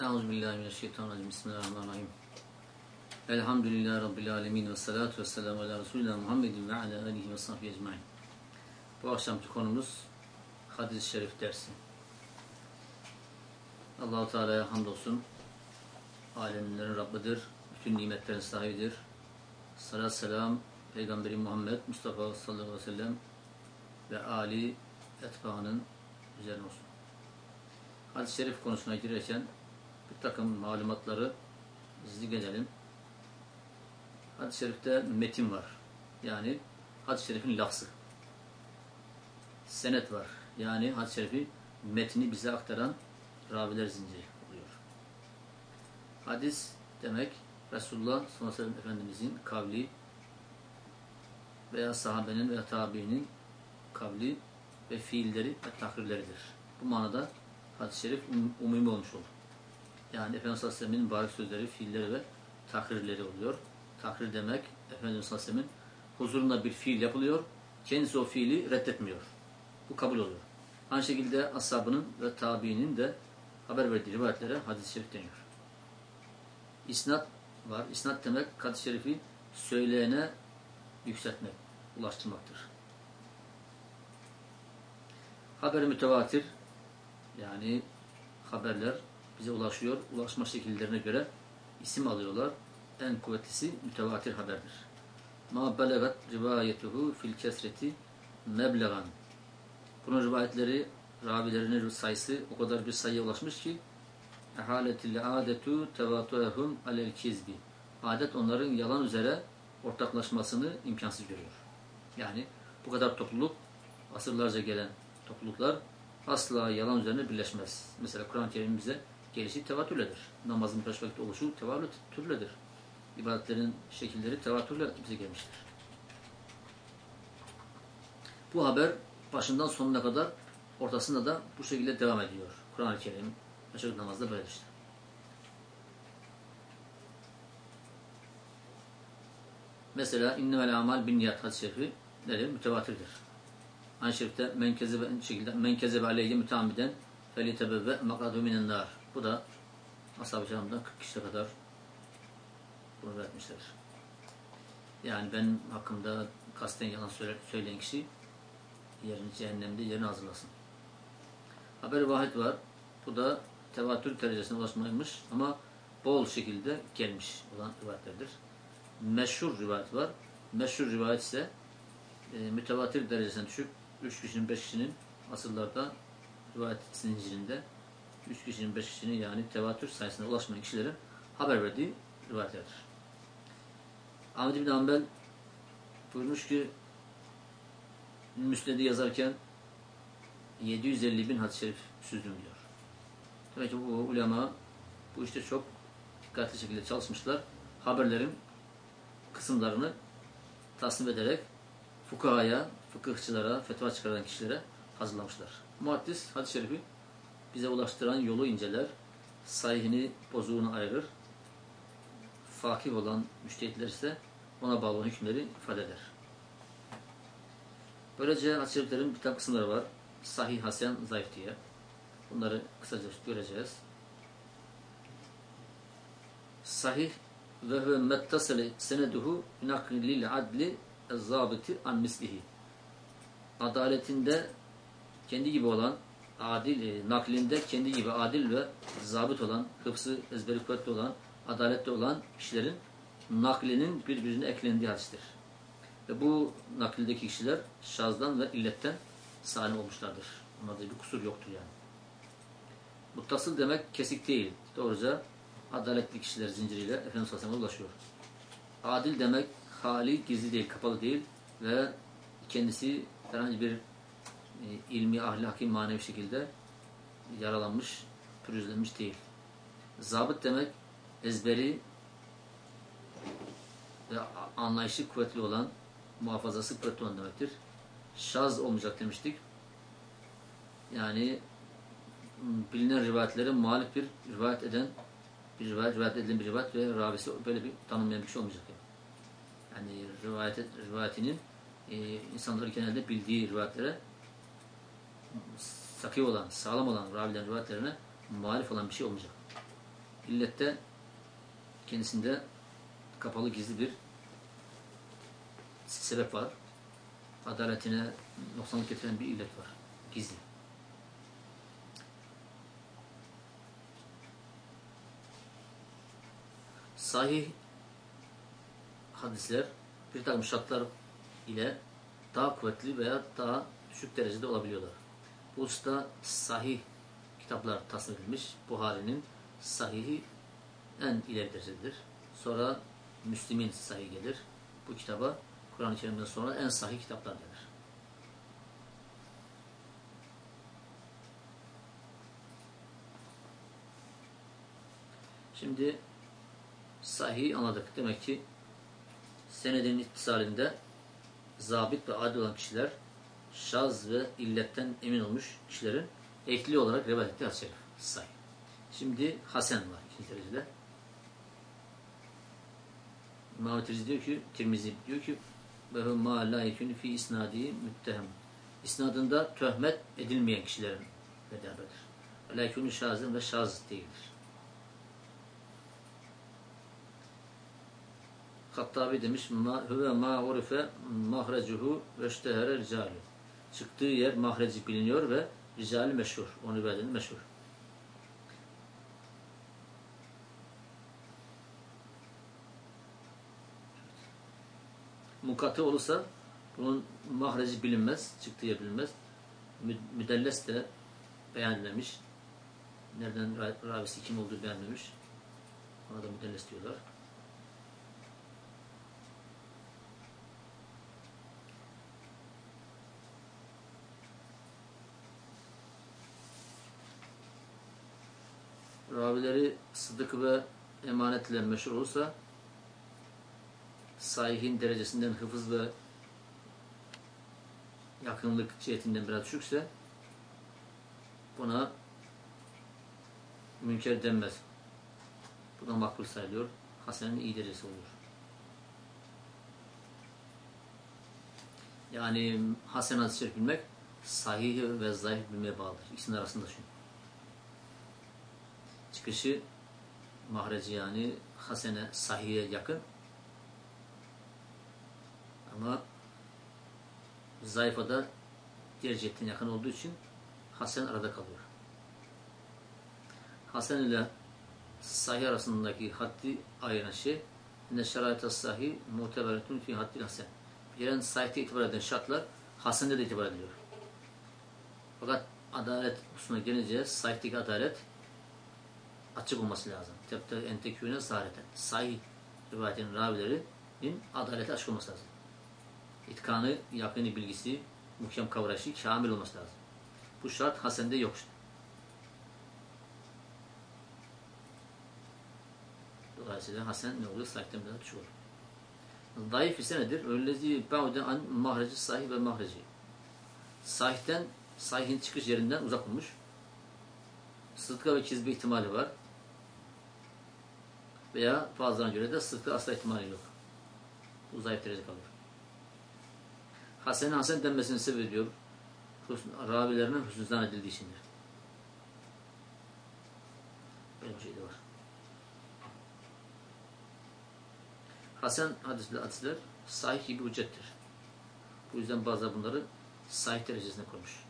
Euzubillahimineşşeytanirracim. Bismillahirrahmanirrahim. Elhamdülillahi Rabbil alemin ve salatu ve selamu ala Resulina Muhammedin ve ala alihi ve sahbihi ecmain. Bu akşamki konumuz hadis-i şerif dersi. Allahu Teala'ya hamdolsun. Alemlerin Rabbidir. Bütün nimetlerin sahibidir. Salat selam Peygamberi Muhammed Mustafa sallallahu aleyhi ve sellem ve Ali etbaanın üzerine olsun. Hadis-i şerif konusuna girerken bir takım malumatları zikredelim. Hadis-i şerifte metin var. Yani hadis-i şerifin lafzı. Senet var. Yani hadis-i şerifi metni bize aktaran raviler zinciri oluyor. Hadis demek Resulullah sallallahu aleyhi ve Efendimizin kavli veya sahabenin veya tabiinin kavli ve fiilleri ve takrirleridir. Bu manada hadis-i şerif um, umumi olmuş olur. Yani Efendimiz sallallahu aleyhi ve sellem'in mübarek sözleri, fiilleri ve takrirleri oluyor. Takrir demek Efendimiz sallallahu aleyhi ve sellem'in huzurunda bir fiil yapılıyor. Kendisi o fiili reddetmiyor. Bu kabul oluyor. Aynı şekilde ashabının ve tabiinin de haber verdiği rivayetlere hadis-i şerif deniyor. İsnat var. İsnat demek hadis-i şerifi söyleyene yükseltmek, ulaştırmaktır. Haber mütevatir yani haberler bize ulaşıyor. Ulaşma şekillerine göre isim alıyorlar. En kuvvetlisi mütevatir haberdir. Ma belagat rivayetuhu fil kesreti meblegan. Bunun rivayetleri, ravilerinin sayısı o kadar bir sayıya ulaşmış ki ehaletil adetu tevatuehum alel kizbi. Adet onların yalan üzere ortaklaşmasını imkansız görüyor. Yani bu kadar topluluk, asırlarca gelen topluluklar asla yalan üzerine birleşmez. Mesela Kur'an-ı Kerim bize gelişi tevatürledir. Namazın beş vakit oluşu tevatürledir. İbadetlerin şekilleri tevatürle bize gelmiştir. Bu haber başından sonuna kadar ortasında da bu şekilde devam ediyor. Kur'an-ı Kerim beş vakit namazda böyle işte. Mesela innemel amal bin niyat hadis-i şerifi nedir? Mütevatirdir. Aynı şerifte men kezebe şekilde men kezebe aleyhi müteammiden felitebevve makadu minen nar. Bu da ashab-ı kiramdan 40 kişi kadar bunu vermişler. Yani ben hakkımda kasten yalan söyleyen kişi yerini cehennemde yerini hazırlasın. Haber vahid var. Bu da tevatür derecesine ulaşmaymış ama bol şekilde gelmiş olan rivayetlerdir. Meşhur rivayet var. Meşhur rivayet ise e, mütevatir derecesine düşüp 3 kişinin 5 kişinin asıllarda rivayet zincirinde 3 kişinin 5 kişinin yani tevatür sayısına ulaşmayan kişilerin haber verdiği rivayetlerdir. Ahmet bin Hanbel buyurmuş ki Müsned'i yazarken 750 bin hadis-i şerif süzdüm diyor. Demek ki bu ulema bu işte çok dikkatli şekilde çalışmışlar. Haberlerin kısımlarını tasnif ederek fukahaya, fıkıhçılara, fetva çıkaran kişilere hazırlamışlar. Muhaddis hadis-i şerifi bize ulaştıran yolu inceler, sahihini, bozuğunu ayırır. Fakih olan müştehitler ise ona bağlı hükümleri ifade eder. Böylece hadis-i bir kısımları var. Sahih, hasen, zayıf diye. Bunları kısaca göreceğiz. Sahih ve huve mettasele seneduhu naklil adli ezzabiti an mislihi. Adaletinde kendi gibi olan adil, e, naklinde kendi gibi adil ve zabit olan, hıfzı ezberi kuvvetli olan, adaletli olan kişilerin naklinin birbirine eklendiği hadistir. Ve bu naklindeki kişiler şazdan ve illetten salim olmuşlardır. Onlarda bir kusur yoktur yani. Muttasıl demek kesik değil. Doğruca adaletli kişiler zinciriyle Efendimiz Aleyhisselam'a ulaşıyor. Adil demek hali gizli değil, kapalı değil ve kendisi herhangi bir ilmi, ahlaki, manevi şekilde yaralanmış, pürüzlenmiş değil. Zabıt demek ezberi ve anlayışı kuvvetli olan, muhafazası kuvvetli olan demektir. Şaz olmayacak demiştik. Yani bilinen rivayetlere muhalif bir rivayet eden bir rivayet, rivayet edilen bir rivayet ve rabisi böyle bir tanınmayan bir şey olmayacak. Yani, yani rivayet, rivayetinin e, insanların genelde bildiği rivayetlere sakı olan, sağlam olan ravilerin rivayetlerine muhalif olan bir şey olmayacak. illette kendisinde kapalı gizli bir sebep var. Adaletine noksanlık getiren bir illet var. Gizli. Sahih hadisler bir takım şartlar ile daha kuvvetli veya daha düşük derecede olabiliyorlar. Bu usta sahih kitaplar tasnif edilmiş. Buhari'nin sahihi en ileri derecededir. Sonra Müslim'in sahih gelir. Bu kitaba Kur'an-ı Kerim'den sonra en sahih kitaplar denir. Şimdi sahih anladık. Demek ki senedin ittisalinde zabit ve adil olan kişiler şaz ve illetten emin olmuş kişilerin ekli olarak rivayet ettiği hadis-i şerif. Sahih. Şimdi Hasan var ikinci derecede. İmam Tirmizi diyor ki, Tirmizi diyor ki ve ma la fi isnadi müttehem. İsnadında töhmet edilmeyen kişilerin beraberdir. La yekunu şazın ve şaz değildir. Hattabi demiş ma huve ma urife mahrecuhu ve iştehere ricalu. Çıktığı yer mahreci biliniyor ve ricali meşhur. Onu verdiğinde meşhur. Mukatı olursa bunun mahreci bilinmez, çıktığı yer bilinmez. Müdelles de beğenilmemiş. Nereden ravisi kim olduğu beğenmemiş. Ona da müdelles diyorlar. Ravileri sıdık ve emanetle meşhur olursa sahihin derecesinden hıfız ve yakınlık cihetinden biraz düşükse buna münker denmez. Buna makbul sayılıyor. Hasen'in iyi derecesi oluyor. Yani Hasen hadis bilmek sahih ve zayıf bilmeye bağlıdır. İkisinin arasında çünkü çıkışı mahreci yani hasene sahiye yakın ama zayıfa da diğer cihetten yakın olduğu için hasen arada kalıyor. Hasen ile sahih arasındaki haddi ayıran şey ne şerayet sahih muteberetun fi haddil hasen. Yerin sahihte itibar eden şartlar hasende de itibar ediliyor. Fakat adalet hususuna gelince sahihteki adalet açık olması lazım. Tebte entekûne zahireten. Sahih rivayetin ravilerinin adaleti açık olması lazım. İtkanı, yakını bilgisi, muhkem kavraşı, kamil olması lazım. Bu şart Hasen'de yok işte. Dolayısıyla Hasen ne oluyor? Sahihten biraz düşük olur. Zayıf ise nedir? Öylezi ba'uden an mahreci sahih ve mahreci. Sahihten, sahihin çıkış yerinden uzak olmuş. Sıdka ve kizbe ihtimali var veya bazılarına göre de sıdkı asla ihtimali yok. Bu zayıf derece kalır. Hasen Hasen denmesinin sebebi diyor ravilerinin hüsnü zannedildiği içindir. Böyle bir şey de var. Hasan hadisler, hadisler sahih gibi hüccettir. Bu yüzden bazıları bunları sahih derecesine koymuş.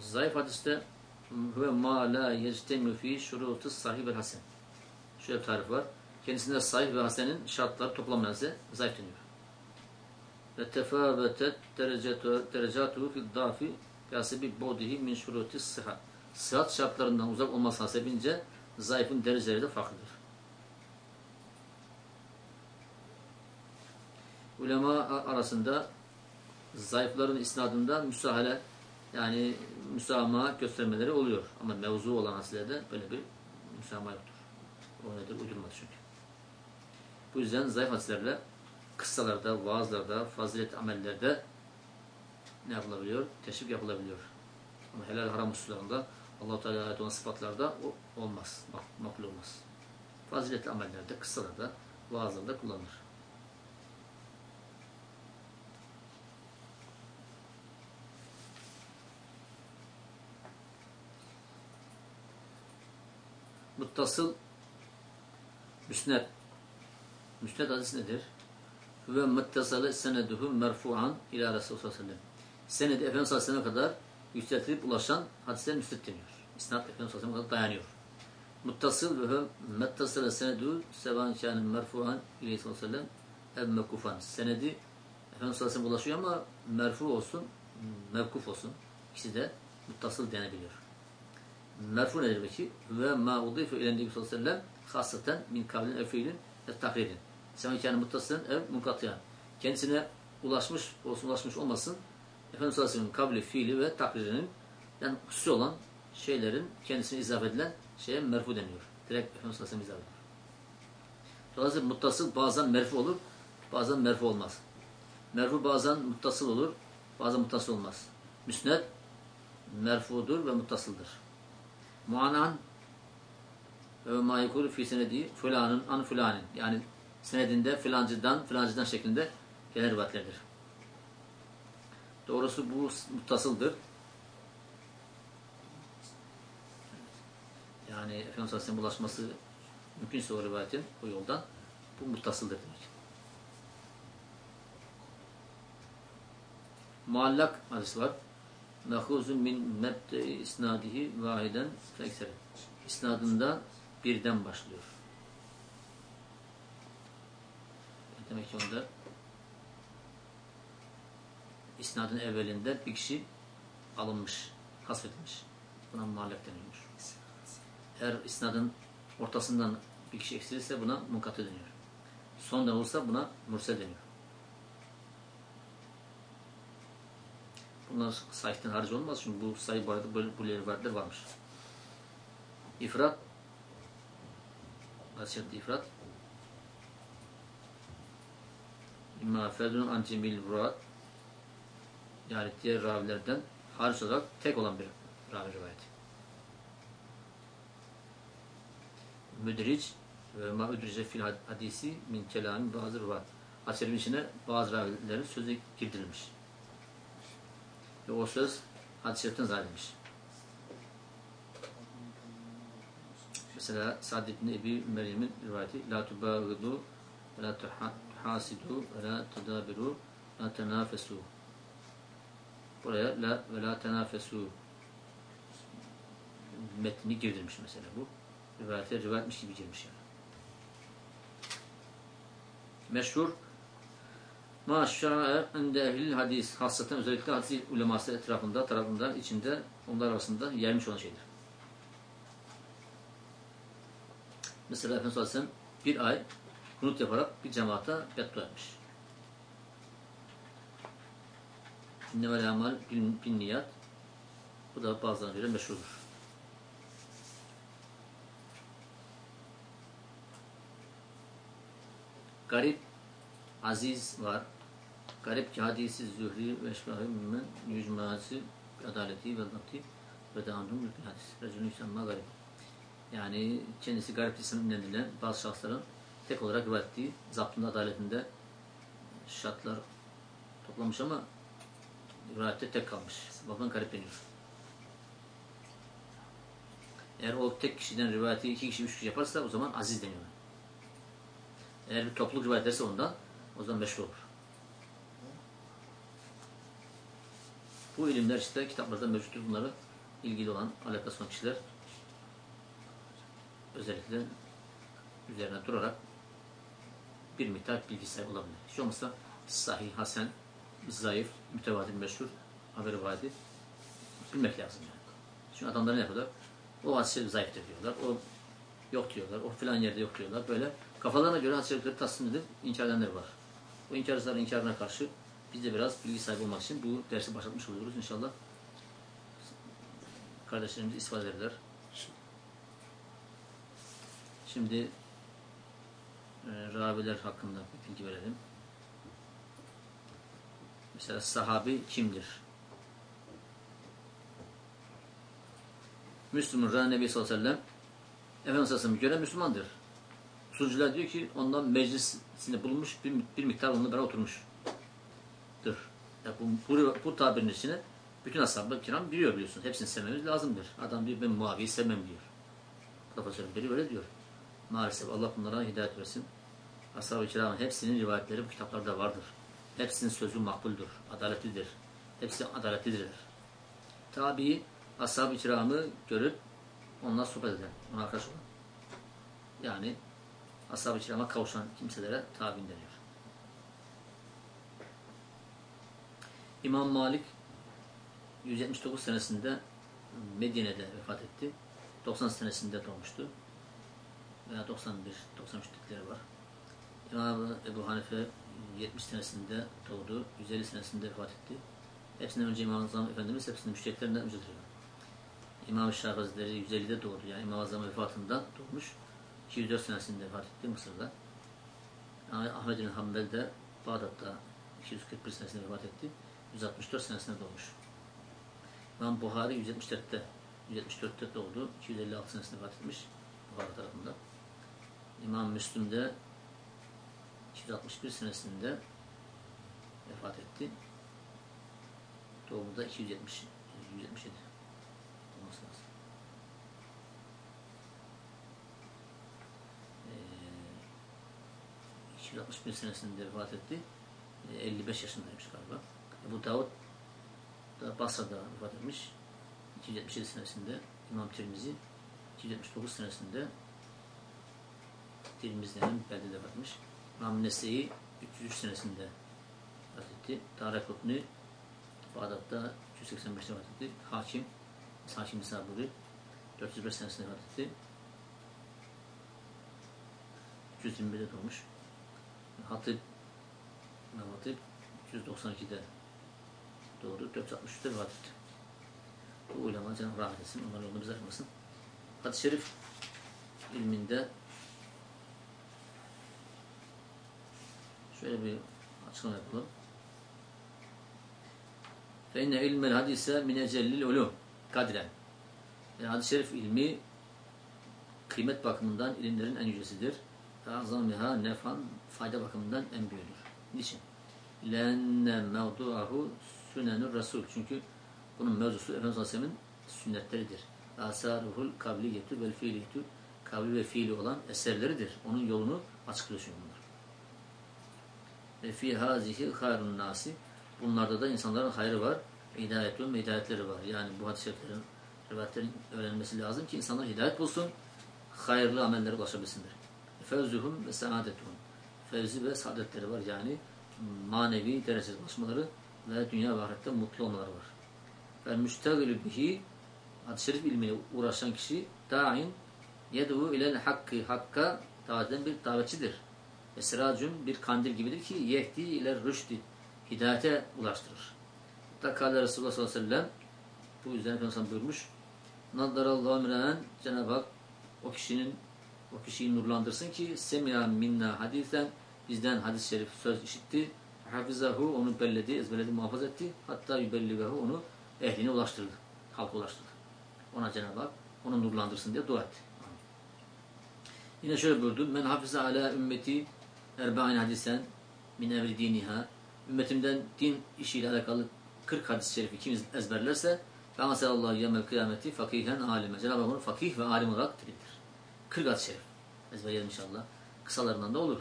Zayıf hadiste ve ma la yectemi fi şurutu sahih ve hasen. Şöyle tarif var. Kendisinde sahih ve hasenin şartları toplanmayansa zayıf deniyor. Ve tefavetet derecatuhu fil dafi yasibi bodihi min şuruti sıhhat. Sıhhat şartlarından uzak olması hasebince zayıfın dereceleri de farklıdır. Ulema arasında zayıfların isnadında müsahale yani müsamaha göstermeleri oluyor. Ama mevzu olan hadislerde böyle bir müsamaha yoktur. O nedir? Uydurmaz çünkü. Bu yüzden zayıf hadislerle kıssalarda, vaazlarda, fazilet amellerde ne yapılabiliyor? Teşvik yapılabiliyor. Ama helal haram hususlarında Allah-u Teala ait olan sıfatlarda o olmaz. Makbul olmaz. Faziletli amellerde, kıssalarda, vaazlarda kullanılır. Muttasıl müsned. Müsned hadisi nedir? Ve muttasale seneduhu merfu'an ila Resulullah sallallahu. Senedi Efendimiz sallallahu kadar yükseltilip ulaşan hadisler müsned deniyor. İsnat Efendimiz sallallahu kadar dayanıyor. Muttasıl ve mettasale senedu sevan kânin merfu'an ileyhi sallallahu aleyhi ve ev mekufan. Senedi Efendimiz sallallahu ulaşıyor ama merfu olsun, mevkuf olsun. İkisi de muttasıl denebiliyor. Merfu nedir peki? Ve ma udife ilen nebi sallallahu aleyhi ve sellem hasaten min kavlin ev fiilin ev takririn. Sevan kânin muttasılın ev munkatiyan. Kendisine ulaşmış olsun ulaşmış olmasın Efendimiz sallallahu aleyhi ve sellem kavli, fiili ve takririnin yani hususi olan şeylerin kendisine izah edilen şeye merfu deniyor. Direkt Efendimiz sallallahu aleyhi ve sellem izah ediyor. Dolayısıyla muttasıl bazen merfu olur, bazen merfu olmaz. Merfu bazen muttasıl olur, bazen muttasıl olmaz. Müsned merfudur ve muttasıldır. Muanan ve ma yekulu fi senedi fulanın an fulanin. Yani senedinde filancıdan filancıdan şeklinde gelen rivayetlerdir. Doğrusu bu muttasıldır. Yani Efendimiz Aleyhisselam'a ulaşması mümkünse o rivayetin o yoldan bu muttasıldır demek. Muallak hadisi var. Mehuzun min mebde isnadihi vahiden fekseri. İsnadında birden başlıyor. Demek ki onda isnadın evvelinde bir kişi alınmış, hasfedilmiş. Buna muallak deniyor. Eğer isnadın ortasından bir kişi eksilirse buna munkatı deniyor. Sondan olursa buna mursel deniyor. Bunlar sayıktan hariç olmaz çünkü bu sayı bu arada böyle, böyle rivayetler varmış. İfrat Nasihati ifrat İmma ferdun antimil vurat yani diğer ravilerden hariç olarak tek olan bir ravi rivayeti. Müdric ve ma üdrice fil hadisi min kelami bazı rivat. Hadislerin içine bazı ravilerin sözü girdirilmiş. Ve o söz hadis-i şeriften zannedilmiş. Mesela Sa'd ibn Ebi Meryem'in rivayeti La tubâgıdû ve la tuhâsidû ve la tedâbirû ve la tenâfesû Buraya la ve la tenâfesû metni girdirmiş mesela bu. Rivayete rivayetmiş gibi girmiş yani. Meşhur Ma şa'e inde ehlil hadis hassaten özellikle hadis uleması etrafında, tarafında, içinde, onlar arasında yermiş olan şeydir. Mesela Efendimiz Aleyhisselam bir ay kunut yaparak bir cemaata beddua etmiş. İnnevel amal bin niyat bu da bazılarına göre meşhurdur. Garip, aziz var. Garip ki zühri ve eşbahı mümmen yüzmâsi adaleti ve lati ve dağındım mülkün hadis. Resulü İslam'a garip. Yani kendisi garip isim edilen bazı şahsların tek olarak rivayet ettiği zaptında adaletinde şartlar toplamış ama rivayette tek kalmış. Bakın garip deniyor. Eğer o tek kişiden rivayeti iki kişi, üç kişi yaparsa o zaman aziz deniyor. Eğer bir topluluk rivayet ederse ondan o zaman meşhur olur. Bu ilimler işte kitaplarda mevcuttur. Bunları ilgili olan alakası olan kişiler özellikle üzerine durarak bir miktar bilgi sahibi olabilir. Hiç olmazsa sahih, hasen, zayıf, mütevatir, meşhur, haberi vadi bilmek lazım yani. Çünkü adamlar ne yapıyorlar? O hadis-i zayıftır diyorlar. O yok diyorlar. O filan yerde yok diyorlar. Böyle kafalarına göre hadis-i tasdim edip inkar edenler var. O inkarcıların inkarına karşı biz de biraz bilgi sahibi olmak için bu dersi başlatmış oluyoruz. İnşallah kardeşlerimiz istifade ederler. Şimdi e, raviler hakkında bir bilgi verelim. Mesela sahabi kimdir? Müslüman Râ Nebi sallallahu aleyhi ve sellem Efendimiz Aleyhisselam'a göre Müslümandır. Usulcular diyor ki ondan meclisinde bulunmuş bir, bir miktar onunla beraber oturmuştur. Ya bu, bu, bu tabirin içine bütün ashab-ı kiram biliyor biliyorsun. Hepsini sevmemiz lazımdır. Adam diyor ben Muaviye'yi sevmem diyor. profesörün biri böyle diyor. Maalesef Allah bunlara hidayet versin. Ashab-ı kiramın hepsinin rivayetleri bu kitaplarda vardır. Hepsinin sözü makbuldür, adaletlidir. Hepsi adaletlidirler. Tabi ashab-ı kiramı görüp onunla sohbet eden, ona arkadaş olan. Yani ashab-ı kirama kavuşan kimselere tabi deniyor. İmam Malik 179 senesinde Medine'de vefat etti. 90 senesinde doğmuştu. Veya 91, 93 dedikleri var. İmam Ebu Hanife 70 senesinde doğdu. 150 senesinde vefat etti. Hepsinden önce İmam Azam Efendimiz hepsinin müşteklerinden öncedir. İmam Şah Hazretleri 150'de doğdu. Yani İmam Azam vefatından doğmuş. 204 senesinde vefat etti Mısır'da. Ahmet bin Hanbel de Bağdat'ta 241 senesinde vefat etti. 164 senesinde doğmuş. İmam Buhari 174'te 174'te doğdu. 256 senesinde vefat etmiş. Buhari tarafında. İmam Müslüm de 261 senesinde vefat etti. Doğumda 270 177 olması lazım. Ee, 261 senesinde vefat etti. Ee, 55 yaşındaymış galiba. Bu Davud da Basra'da vefat etmiş. 277 senesinde İmam Tirmizi 279 senesinde Tirmizi'nin beldede vefat etmiş. İmam Nese'yi 303 senesinde vefat etti. Tarık Kutni Bağdat'ta 285'te vefat etti. Hakim Hakim Saburi 405 senesinde vefat etti. 321'de doğmuş. Hatip İmam Hatip 292'de doğdu. 463'te vefat. Bu ulema Cenab-ı rahmet etsin. Onların yolunu bize ayırmasın. Hadis-i Şerif ilminde şöyle bir açıklama yapalım. İnne ilmel hadise min ecellil ulum kadren. Yani hadis-i şerif ilmi kıymet bakımından ilimlerin en yücesidir. Azamiha nefan fayda bakımından en büyüğüdür. Niçin? Lenne mevduahu sünenur rasul. Çünkü bunun mevzusu Efendimiz Aleyhisselam'ın sünnetleridir. Asaruhul kavliyetu vel fiiliyetu kavli ve fiili olan eserleridir. Onun yolunu açıklıyor çünkü bunlar. Ve fi hazihi hayrun nasi bunlarda da insanların hayrı var. Hidayetun ve hidayetleri var. Yani bu hadis-i şeriflerin rivayetlerin öğrenilmesi lazım ki insanlar hidayet bulsun, hayırlı amellere ulaşabilsinler. Fevzuhum ve saadetuhum. Fevzi ve saadetleri var. Yani manevi dereceye ulaşmaları ve dünya ve ahirette mutlu olmaları var. Ve müstegilü bihi hadis-i şerif ilmiyle uğraşan kişi dain yed'u ilel hakkı hakka davet eden bir davetçidir. Esracun bir kandil gibidir ki yehdi ile rüşdi hidayete ulaştırır. Kale Resulullah sallallahu aleyhi ve sellem bu yüzden Efendimiz buyurmuş Naddarallahu miraen Cenab-ı Hak o kişinin o kişiyi nurlandırsın ki semya minna hadisen bizden hadis-i şerif söz işitti. Hafizahu onu belledi, ezberledi, muhafaza etti. Hatta yübelligahu onu ehline ulaştırdı. Halka ulaştırdı. Ona Cenab-ı Hak onu nurlandırsın diye dua etti. Yine şöyle buyurdu. Men hafize ala ümmeti erba'in hadisen min evri diniha ümmetimden din işiyle alakalı 40 hadis-i şerifi kim ezberlerse ve sallallahu yemel kıyameti fakihen alime. Cenab-ı Hak onu fakih ve alim olarak diriltir. 40 hadis-i şerif. Ezberleyelim inşallah. Kısalarından da olur.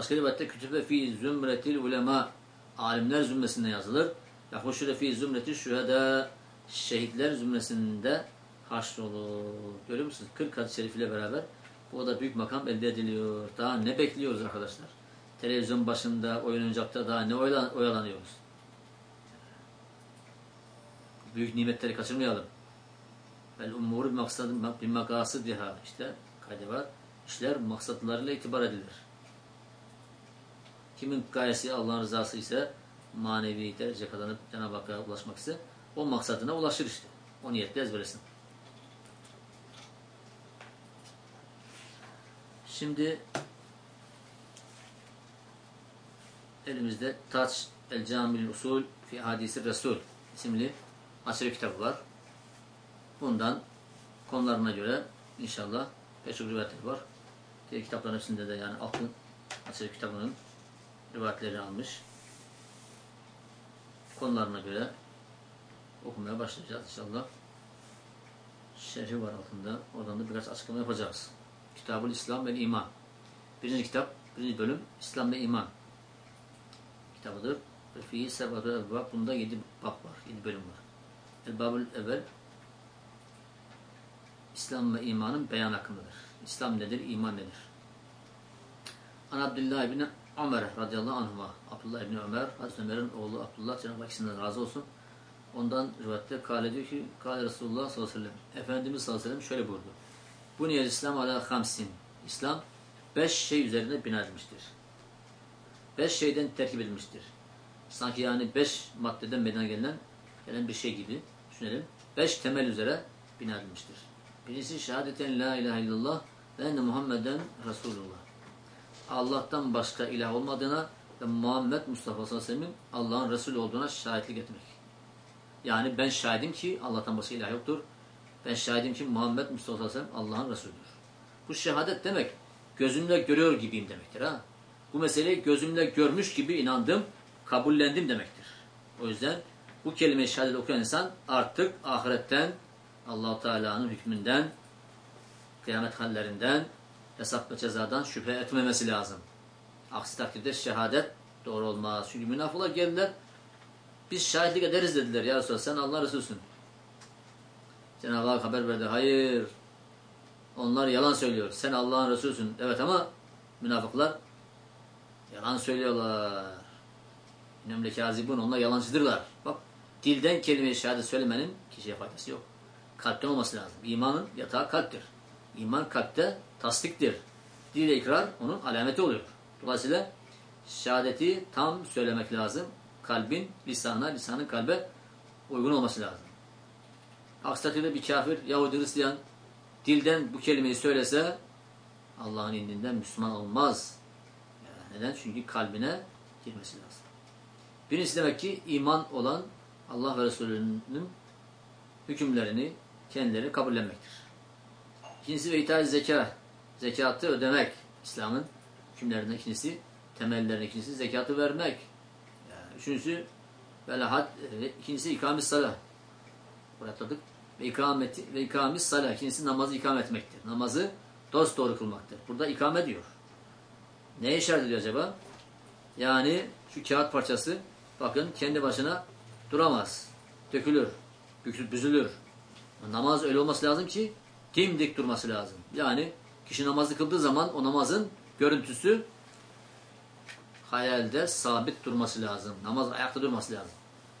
Başka rivayette kütübe fi zümretil ulema alimler zümresinde yazılır. Ve huşure fi zümretil şüheda şehitler zümresinde haşrolur. Görüyor musunuz? 40 hadis-i ile beraber bu da büyük makam elde ediliyor. Daha ne bekliyoruz arkadaşlar? Televizyon başında, oyuncakta daha ne oyalanıyoruz? Büyük nimetleri kaçırmayalım. Vel umuru bir makası diha. İşte kaydı var. İşler maksatlarıyla itibar edilir. Kimin gayesi Allah'ın rızası ise manevi derece kazanıp Cenab-ı Hakk'a ulaşmak ise o maksadına ulaşır işte. O niyetle ezberlesin. Şimdi elimizde Taç El Camil Usul fi Hadisi Resul isimli aşırı kitabı var. Bundan konularına göre inşallah pek çok rivayetler var. Diğer kitapların hepsinde de yani Altın aşırı kitabının rivayetlerini almış. Konularına göre okumaya başlayacağız inşallah. Şerhi var altında. Oradan da birkaç açıklama yapacağız. Kitabul İslam ve İman. Birinci kitap, birinci bölüm İslam ve İman kitabıdır. Ve fihi sebatu ebbab. Bunda yedi bab var. Yedi bölüm var. El-Babul evvel İslam ve imanın beyan hakkındadır. İslam nedir? İman nedir? An Abdullah ibn Ömer radıyallahu anhuma. Abdullah ibn Ömer, Hazreti Ömer'in oğlu Abdullah Cenab-ı Hak razı olsun. Ondan rivayette kâle diyor ki Kâle Resulullah sallallahu aleyhi ve sellem Efendimiz sallallahu aleyhi ve sellem şöyle buyurdu. Bu niyet İslam ala hamsin. İslam beş şey üzerine bina edilmiştir. Beş şeyden terkip edilmiştir. Sanki yani beş maddeden meydana gelen, gelen bir şey gibi düşünelim. Beş temel üzere bina edilmiştir. Birincisi şehadeten la ilahe illallah ve enne Muhammeden Resulullah. Allah'tan başka ilah olmadığına ve Muhammed Mustafa sallallahu Allah'ın Resulü olduğuna şahitlik etmek. Yani ben şahidim ki Allah'tan başka ilah yoktur. Ben şahidim ki Muhammed Mustafa sallallahu Allah'ın Resulüdür. Bu şehadet demek gözümle görüyor gibiyim demektir. ha. Bu meseleyi gözümle görmüş gibi inandım, kabullendim demektir. O yüzden bu kelime-i şehadet okuyan insan artık ahiretten, allah Teala'nın hükmünden, kıyamet hallerinden, hesap ve cezadan şüphe etmemesi lazım. Aksi takdirde şehadet doğru olmaz. Çünkü münafıklar geldiler, biz şahitlik ederiz dediler. Ya Resulallah sen Allah Resulüsün. Cenab-ı Hak haber verdi. Hayır. Onlar yalan söylüyor. Sen Allah'ın Resulüsün. Evet ama münafıklar yalan söylüyorlar. İnemle kazibun. Onlar yalancıdırlar. Bak dilden kelime-i şehadet söylemenin kişiye faydası yok. Kalpten olması lazım. İmanın yatağı kalptir. İman kalpte tasdiktir. Dil ikrar onun alameti oluyor. Dolayısıyla şehadeti tam söylemek lazım. Kalbin lisana, lisanın kalbe uygun olması lazım. Aksi bir kafir, Yahudi, Hristiyan dilden bu kelimeyi söylese Allah'ın indinden Müslüman olmaz. Yani neden? Çünkü kalbine girmesi lazım. Birincisi demek ki iman olan Allah ve Resulü'nün hükümlerini kendileri kabullenmektir. İkincisi ve itaat zeka. Zekatı ödemek. İslam'ın hükümlerinden ikincisi, temellerinden ikincisi zekatı vermek. Yani üçüncüsü velahad, ve ikincisi ikamis salah. Buraya atladık. Ve ikameti ve ikamis salah. İkincisi namazı ikame etmektir. Namazı dost doğru kılmaktır. Burada ikame diyor. Neye işaret ediyor acaba? Yani şu kağıt parçası bakın kendi başına duramaz. Dökülür. Büzülür. Namaz öyle olması lazım ki dimdik durması lazım. Yani kişi namazı kıldığı zaman o namazın görüntüsü hayalde sabit durması lazım. Namaz ayakta durması lazım.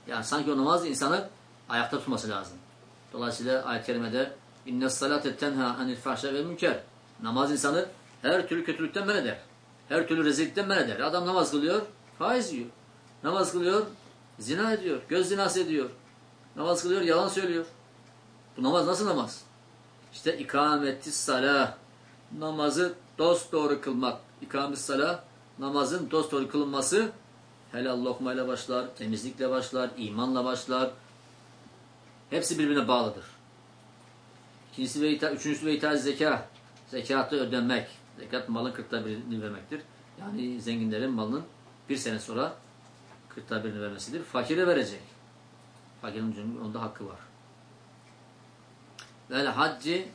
Yani sanki o namaz insanı ayakta tutması lazım. Dolayısıyla ayet-i kerimede salate tenha anil fahşe ve münker. Namaz insanı her türlü kötülükten men eder. Her türlü rezillikten men eder. Adam namaz kılıyor, faiz yiyor. Namaz kılıyor, zina ediyor, göz zinası ediyor. Namaz kılıyor, yalan söylüyor. Bu namaz nasıl namaz? İşte ikameti salah, namazı dost doğru kılmak. İkamet salah, namazın dost doğru kılınması helal lokmayla başlar, temizlikle başlar, imanla başlar. Hepsi birbirine bağlıdır. İkincisi ve ita, üçüncüsü ve itaat zeka. Zekatı ödemek. Zekat malın kırkta birini vermektir. Yani zenginlerin malının bir sene sonra kırkta birini vermesidir. Fakire verecek. Fakirin onda hakkı var. Vel hacci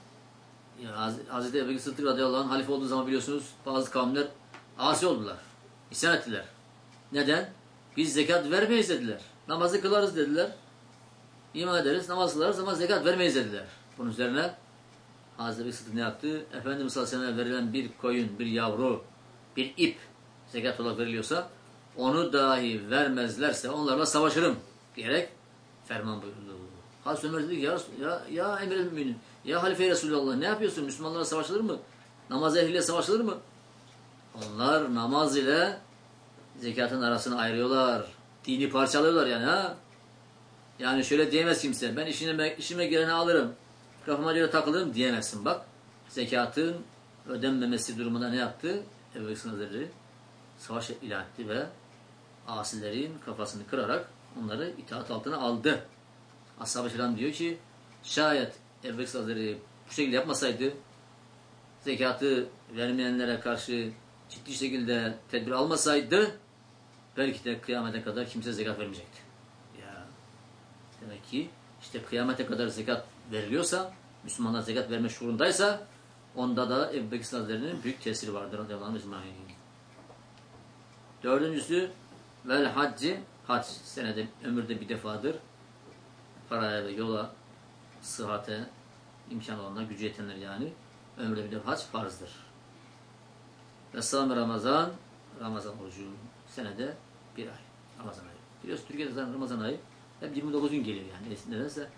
Hazreti Ebu Bekir Sıddık radıyallahu anh halife olduğu zaman biliyorsunuz bazı kavimler asi oldular. İsyan ettiler. Neden? Biz zekat vermeyiz dediler. Namazı kılarız dediler. İman ederiz, namaz kılarız ama zekat vermeyiz dediler. Bunun üzerine Hazreti Ebu Sıddık ne yaptı? Efendimiz sallallahu verilen bir koyun, bir yavru, bir ip zekat olarak veriliyorsa onu dahi vermezlerse onlarla savaşırım diyerek ferman buyurdu. Hazreti Ömer dedi ki ya, ya, ya emir müminin, ya halife Resulullah ne yapıyorsun? Müslümanlara savaşılır mı? Namaz ehliyle savaşılır mı? Onlar namaz ile zekatın arasını ayırıyorlar. Dini parçalıyorlar yani ha. Yani şöyle diyemez kimse. Ben işime, işime geleni alırım. Kafama göre takılırım diyemezsin. Bak zekatın ödenmemesi durumunda ne yaptı? Ebu Bekir savaş ilan etti ve asilerin kafasını kırarak onları itaat altına aldı. Ashab-ı Kiram diyor ki şayet Ebu Bekir Hazretleri bu şekilde yapmasaydı zekatı vermeyenlere karşı ciddi şekilde tedbir almasaydı belki de kıyamete kadar kimse zekat vermeyecekti. Ya. Demek ki işte kıyamete kadar zekat veriliyorsa, Müslümanlar zekat verme şuurundaysa onda da Ebu Bekir büyük tesiri vardır. Dördüncüsü vel hacci hac senede ömürde bir defadır. Paraya ve yola, sıhhate, imkan olanlar, gücü yetenler yani ömürde bir hac farzdır. Ve sâmi Ramazan Ramazan orucu senede bir ay. Ramazan ayı. Biliyorsun Türkiye'de zaten Ramazan ayı hep 29 gün geliyor yani. Nedense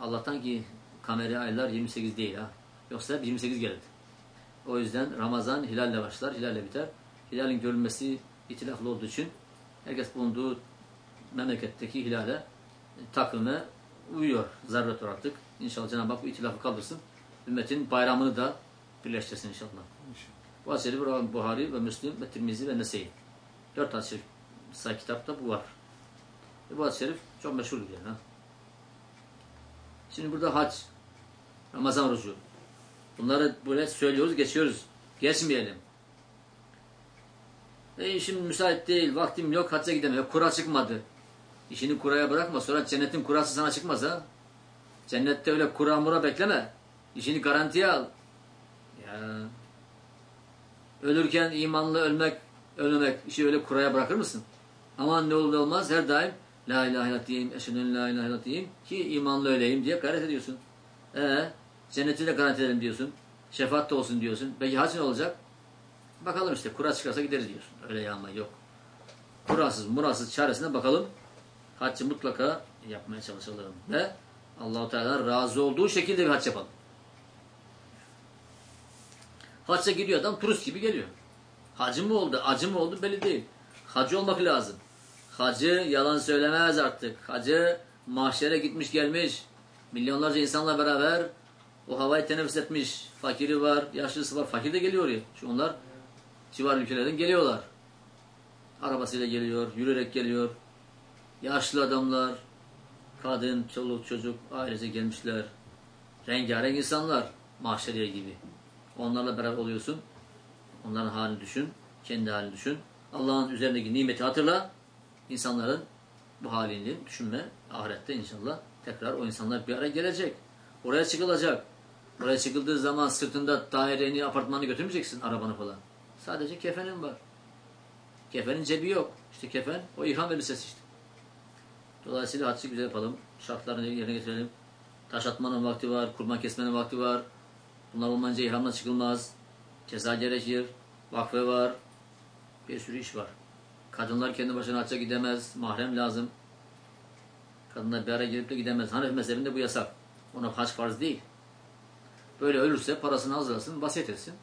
Allah'tan ki kameri aylar 28 değil ha. Yoksa hep 28 gelirdi. O yüzden Ramazan hilalle başlar, hilalle biter. Hilalin görülmesi itilaflı olduğu için herkes bulunduğu memleketteki hilale takvime uyuyor zaruret artık. İnşallah Cenab-ı Hak bu itilafı kaldırsın. Ümmetin bayramını da birleştirsin inşallah. Bu hadis-i şerif Buhari ve Müslim ve Tirmizi ve Nese'yi. Dört hadis-i şerif say kitapta bu var. E bu hadis-i şerif çok meşhur yani. Ha? Şimdi burada hac, Ramazan orucu. Bunları böyle söylüyoruz, geçiyoruz. Geçmeyelim. E işim müsait değil, vaktim yok, hacca gidemiyor. Kura çıkmadı. İşini kuraya bırakma. Sonra cennetin kurası sana çıkmaz ha. Cennette öyle kura mura bekleme. İşini garantiye al. Ya. Ölürken imanlı ölmek, ölmemek işi öyle kuraya bırakır mısın? Aman ne olur olmaz her daim La ilahe illallah diyeyim, eşhedün la ilahe illallah diyeyim ki imanlı öleyim diye gayret ediyorsun. Ee, cenneti de garanti edelim diyorsun. Şefaat de olsun diyorsun. Peki hac ne olacak? Bakalım işte kura çıkarsa gideriz diyorsun. Öyle yanma yok. Kurasız, murasız çaresine bakalım. Haccı mutlaka yapmaya çalışalım. Ve Allahu Teala razı olduğu şekilde bir hac yapalım. Hacca gidiyor adam turist gibi geliyor. Hacı mı oldu, acı mı oldu belli değil. Hacı olmak lazım. Hacı yalan söylemez artık. Hacı mahşere gitmiş gelmiş. Milyonlarca insanla beraber o havayı teneffüs etmiş. Fakiri var, yaşlısı var. Fakir de geliyor ya. Çünkü onlar civar ülkelerden geliyorlar. Arabasıyla geliyor, yürüyerek geliyor. Yaşlı adamlar, kadın, çoluk, çocuk, ailesi gelmişler. Rengarenk insanlar mahşeriye gibi. Onlarla beraber oluyorsun. Onların halini düşün. Kendi halini düşün. Allah'ın üzerindeki nimeti hatırla. İnsanların bu halini düşünme. Ahirette inşallah tekrar o insanlar bir araya gelecek. Oraya çıkılacak. Oraya çıkıldığı zaman sırtında daireni, apartmanı götürmeyeceksin. Arabanı falan. Sadece kefenin var. Kefenin cebi yok. İşte kefen o ihram elbisesi işte. Dolayısıyla haccı güzel yapalım. Şartlarını yerine getirelim. Taş atmanın vakti var. Kurban kesmenin vakti var. Bunlar olmayınca ihramdan çıkılmaz. Ceza gerekir. Vakfe var. Bir sürü iş var. Kadınlar kendi başına hacca gidemez. Mahrem lazım. Kadınlar bir araya gelip de gidemez. Hanefi mezhebinde bu yasak. Ona hac farz değil. Böyle ölürse parasını hazırlasın, vasiyet etsin.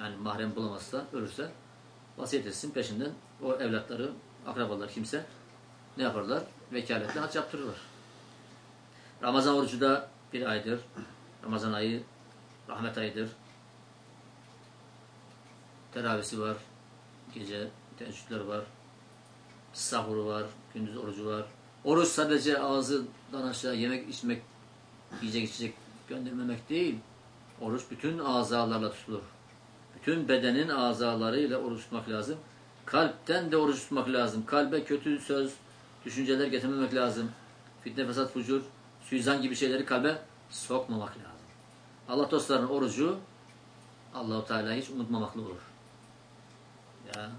Yani mahrem bulamazsa, ölürse vasiyet etsin. Peşinden o evlatları, akrabalar kimse ne yaparlar? Vekaletle hac yaptırırlar. Ramazan orucu da bir aydır. Ramazan ayı rahmet ayıdır. Teravisi var. Gece teheccüdler var. Sahuru var. Gündüz orucu var. Oruç sadece ağzından aşağı yemek içmek, yiyecek içecek göndermemek değil. Oruç bütün azalarla tutulur. Bütün bedenin azalarıyla oruç tutmak lazım. Kalpten de oruç tutmak lazım. Kalbe kötü söz, düşünceler getirmemek lazım. Fitne, fesat, fucur, suizan gibi şeyleri kalbe sokmamak lazım. Allah dostlarının orucu Allahu Teala hiç unutmamakla olur. Ya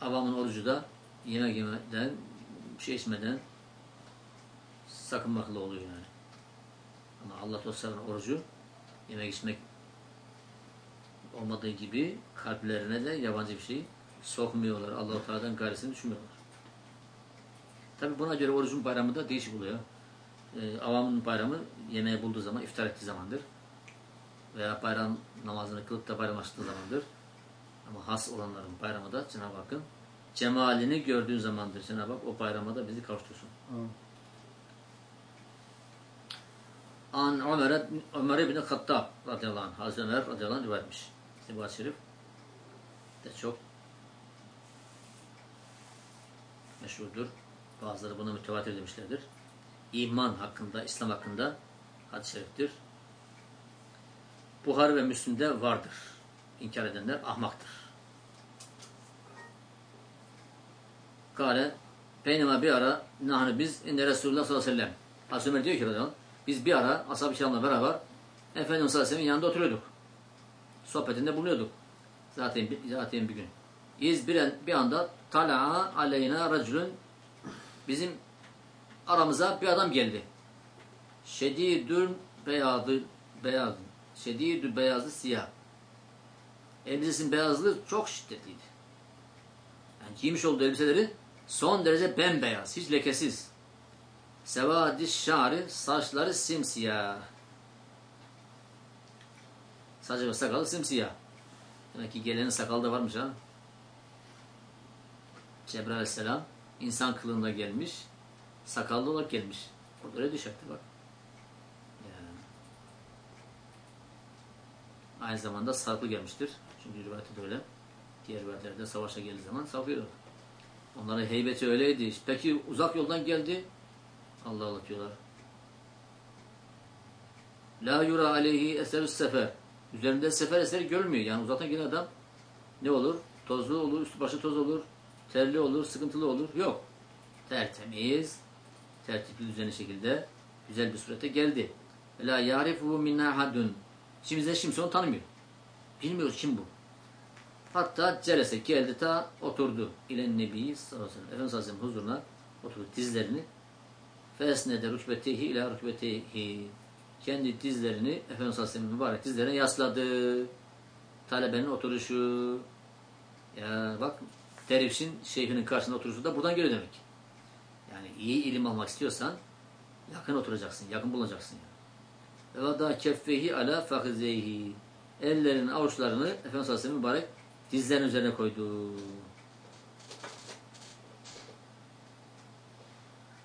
avamın orucu da yemek yemeden, şey içmeden sakınmakla oluyor yani. Ama Allah dostlarının orucu yemek içmek olmadığı gibi kalplerine de yabancı bir şey sokmuyorlar. Allah-u Teala'dan gayrısını düşünmüyorlar. Tabi buna göre orucun bayramı da değişik oluyor. Ee, avamın bayramı yemeği bulduğu zaman, iftar ettiği zamandır. Veya bayram namazını kılıp da bayramlaştığı zamandır. Ama has olanların bayramı da Cenab-ı Hakk'ın cemalini gördüğün zamandır. Cenab-ı Hak o bayrama da bizi kavuştursun. An Ömer, Ömer ibn Hattab radıyallahu anh, Hazreti Ömer radıyallahu anh rivayet etmiş. Şerif de çok meşhurdur. Bazıları buna mütevatir demişlerdir. İman hakkında, İslam hakkında hadis-i şeriftir. Buhari ve Müslim'de vardır. İnkar edenler ahmaktır. Kale Beynema bir ara nahnu biz inde Resulullah sallallahu aleyhi ve sellem. Hazreti Ömer diyor ki radıyallahu biz bir ara ashab-ı kiramla beraber Efendimiz sallallahu aleyhi ve sellem'in yanında oturuyorduk. Sohbetinde bulunuyorduk. Zaten zaten bir gün. İz bir, bir anda tala'a aleyna racülün bizim aramıza bir adam geldi. Şedidün beyazı beyaz. Şedidü beyazı siyah. Elbisesinin beyazlığı çok şiddetliydi. Yani giymiş olduğu elbiseleri son derece bembeyaz, hiç lekesiz. Sevadi şari, saçları simsiyah. Saçı ve sakalı simsiyah. Demek ki gelenin sakalı da varmış ha. Cebrail aleyhisselam insan kılığında gelmiş, sakallı olarak gelmiş. O da öyle düşertti bak. Ya. Aynı zamanda sarıklı gelmiştir. Çünkü rivayette de öyle. Diğer rivayetlerde savaşa geldiği zaman sarkıyor. Onların heybeti öyleydi. Peki uzak yoldan geldi. Allah Allah diyorlar. La yura aleyhi eserüs sefer. Üzerinde sefer eseri görülmüyor. Yani uzaktan gelen adam ne olur? Tozlu olur, üstü başı toz olur, terli olur, sıkıntılı olur. Yok. Tertemiz, tertipli düzenli şekilde güzel bir surete geldi. La yarifu minna hadun. İçimizden kimse onu tanımıyor. Bilmiyoruz kim bu. Hatta celese geldi ta oturdu. İlen nebi sallallahu aleyhi ve sellem. Huzuruna oturdu dizlerini. Fesnede rükbetehi ila rükbetehi. Kendi dizlerini Efendimiz Aleyhisselam'ın mübarek dizlerine yasladı. Talebenin oturuşu. Ya bak dervişin şeyhinin karşısında oturuşu da buradan geliyor demek. Yani iyi ilim almak istiyorsan yakın oturacaksın, yakın bulacaksın. Ve da keffehi ala fakizeyhi. Ellerinin avuçlarını Efendimiz Aleyhisselam mübarek dizlerin üzerine koydu.